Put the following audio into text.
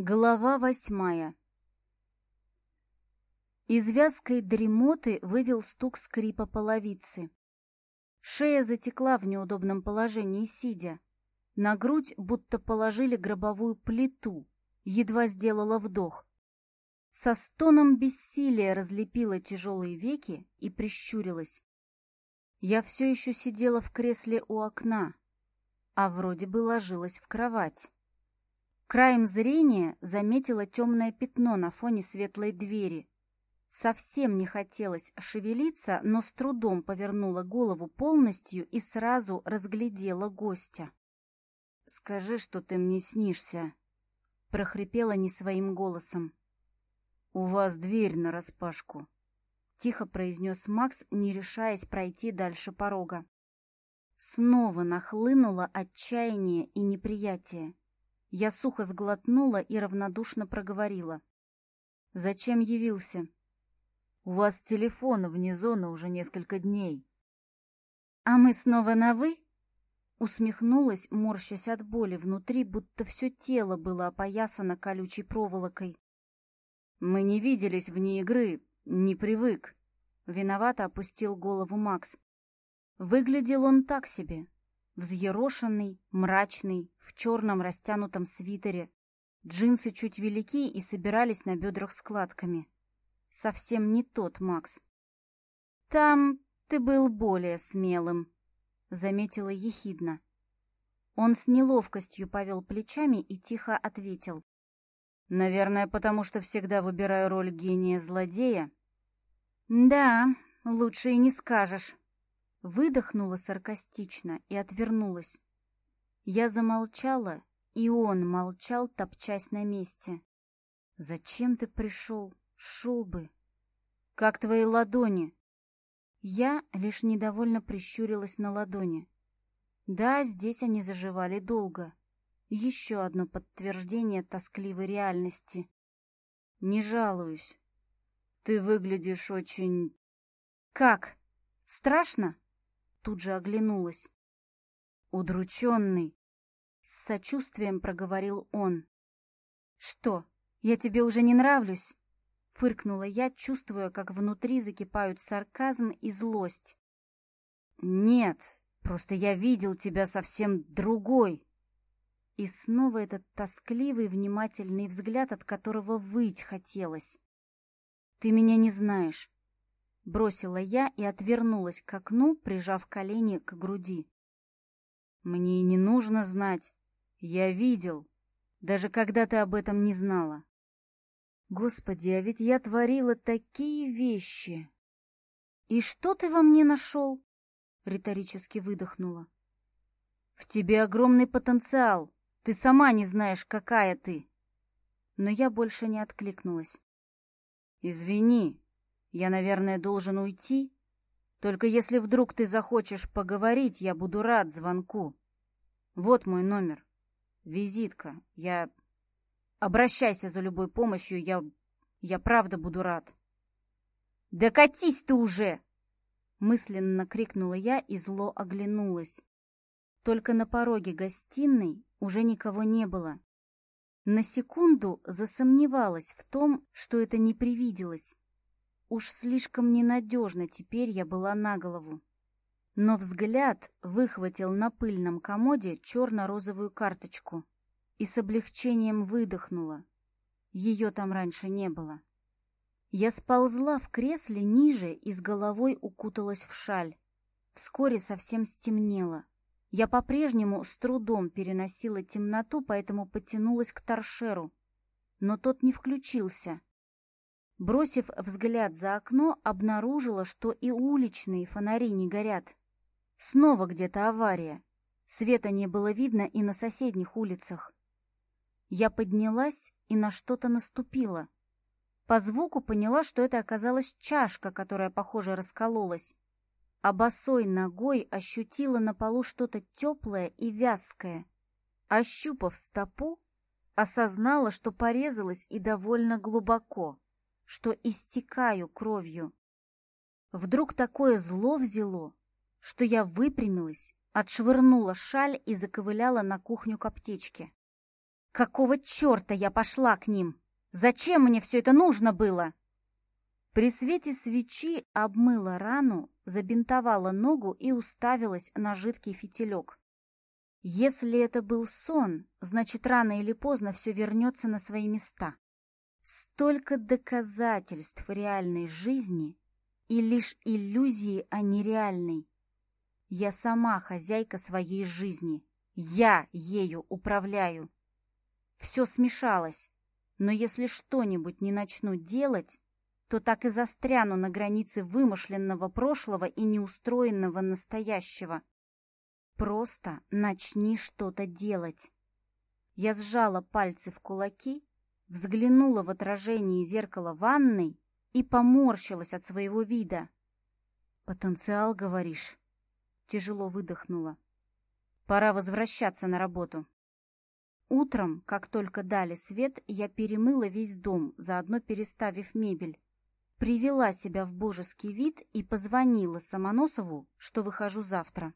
Глава восьмая Из вязкой дремоты вывел стук скрипа половицы. Шея затекла в неудобном положении, сидя. На грудь будто положили гробовую плиту, едва сделала вдох. Со стоном бессилия разлепила тяжелые веки и прищурилась. Я все еще сидела в кресле у окна, а вроде бы ложилась в кровать. Краем зрения заметила темное пятно на фоне светлой двери. Совсем не хотелось шевелиться, но с трудом повернула голову полностью и сразу разглядела гостя. «Скажи, что ты мне снишься», — прохрипела не своим голосом. «У вас дверь нараспашку», — тихо произнес Макс, не решаясь пройти дальше порога. Снова нахлынуло отчаяние и неприятие. Я сухо сглотнула и равнодушно проговорила. «Зачем явился?» «У вас телефон вне зоны уже несколько дней». «А мы снова на «вы»?» Усмехнулась, морщась от боли внутри, будто все тело было опоясано колючей проволокой. «Мы не виделись вне игры, не привык», — виновато опустил голову Макс. Выглядел он так себе, взъерошенный, мрачный, в черном растянутом свитере. Джинсы чуть велики и собирались на бедрах складками. Совсем не тот Макс. «Там ты был более смелым», — заметила ехидно. Он с неловкостью повел плечами и тихо ответил. «Наверное, потому что всегда выбираю роль гения-злодея». «Да, лучше и не скажешь». Выдохнула саркастично и отвернулась. Я замолчала, и он молчал, топчась на месте. «Зачем ты пришел? Шел бы!» «Как твои ладони?» Я лишь недовольно прищурилась на ладони. Да, здесь они заживали долго. Еще одно подтверждение тоскливой реальности. Не жалуюсь. Ты выглядишь очень... Как? Страшно? тут же оглянулась. «Удрученный!» — с сочувствием проговорил он. «Что, я тебе уже не нравлюсь?» — фыркнула я, чувствуя, как внутри закипают сарказм и злость. «Нет, просто я видел тебя совсем другой!» И снова этот тоскливый, внимательный взгляд, от которого выть хотелось. «Ты меня не знаешь. Бросила я и отвернулась к окну, прижав колени к груди. Мне не нужно знать. Я видел, даже когда ты об этом не знала. Господи, а ведь я творила такие вещи. И что ты во мне нашел? Риторически выдохнула. В тебе огромный потенциал. Ты сама не знаешь, какая ты. Но я больше не откликнулась. Извини, я, наверное, должен уйти? Только если вдруг ты захочешь поговорить, я буду рад звонку. Вот мой номер. Визитка. Я... Обращайся за любой помощью, я... Я правда буду рад. «Да катись ты уже!» Мысленно крикнула я и зло оглянулась. Только на пороге гостиной уже никого не было. На секунду засомневалась в том, что это не привиделось. Уж слишком ненадежно теперь я была на голову. Но взгляд выхватил на пыльном комоде черно-розовую карточку и с облегчением выдохнула. Ее там раньше не было. Я сползла в кресле ниже и с головой укуталась в шаль. Вскоре совсем стемнело. Я по-прежнему с трудом переносила темноту, поэтому потянулась к торшеру. Но тот не включился — Бросив взгляд за окно, обнаружила, что и уличные фонари не горят. Снова где-то авария. Света не было видно и на соседних улицах. Я поднялась и на что-то наступила. По звуку поняла, что это оказалась чашка, которая, похоже, раскололась. А босой ногой ощутила на полу что-то теплое и вязкое. Ощупав стопу, осознала, что порезалась и довольно глубоко что истекаю кровью. Вдруг такое зло взяло, что я выпрямилась, отшвырнула шаль и заковыляла на кухню к аптечке. Какого черта я пошла к ним? Зачем мне все это нужно было? При свете свечи обмыла рану, забинтовала ногу и уставилась на жидкий фитилек. Если это был сон, значит, рано или поздно все вернется на свои места столько доказательств реальной жизни и лишь иллюзии о нереальной. Я сама хозяйка своей жизни. Я ею управляю. Все смешалось, но если что-нибудь не начну делать, то так и застряну на границе вымышленного прошлого и неустроенного настоящего. Просто начни что-то делать. Я сжала пальцы в кулаки взглянула в отражение зеркала ванной и поморщилась от своего вида. «Потенциал, говоришь?» Тяжело выдохнула. «Пора возвращаться на работу». Утром, как только дали свет, я перемыла весь дом, заодно переставив мебель. Привела себя в божеский вид и позвонила Самоносову, что выхожу завтра.